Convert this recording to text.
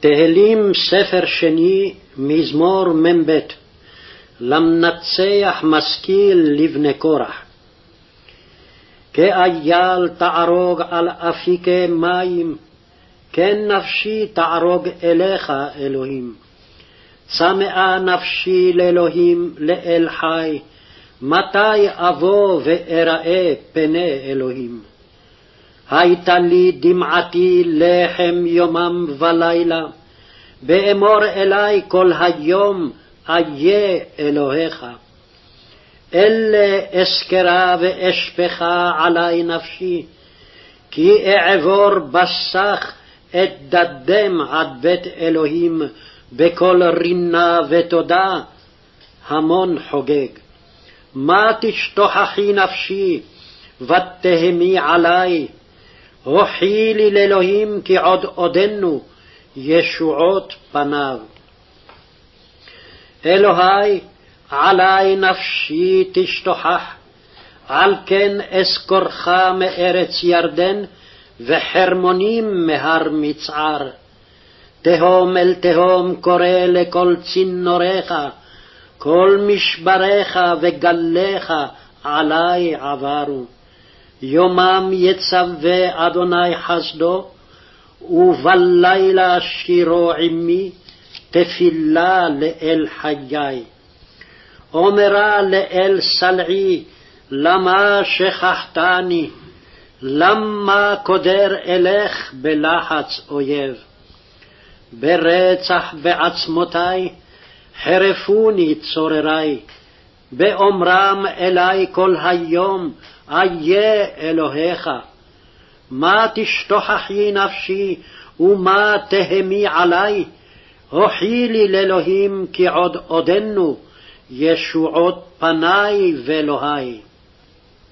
תהילים ספר שני, מזמור מ"ב למנצח משכיל לבני קורח. כאייל תערוג על אפיקי מים, כן נפשי תערוג אליך, אלוהים. צמאה נפשי לאלוהים, לאל חי, מתי אבוא ואראה פני אלוהים? הייתה לי דמעתי לחם יומם ולילה, באמור אלי כל היום, איה אלוהיך. אלה אזכרה ואשפכה עלי נפשי, כי אעבור בסך את דדם עד בית אלוהים, בקול רינה ותודה, המון חוגג. מה תשתוכחי נפשי, ותהמי עלי, הוכי לי לאלוהים כי עוד עודנו ישועות פניו. אלוהי, עלי נפשי תשתוכח, על כן אזכורך מארץ ירדן, וחרמונים מהר מצער. תהום אל תהום קורא לכל צינוריך, כל משבריך וגליך עלי עברו. יומם יצווה אדוני חסדו, ובלילה שירו עמי, תפילה לאל חיי. אומרה לאל סלעי, למה שכחתני? למה קודר אלך בלחץ אויב? ברצח בעצמותי, חרפוני צוררי, באומרם אלי כל היום, איה אלוהיך. מה תשתוכחי נפשי, ומה תהמי עלי? הוכי לי לאלוהים כי עוד עודנו, ישועות פני ואלוהי.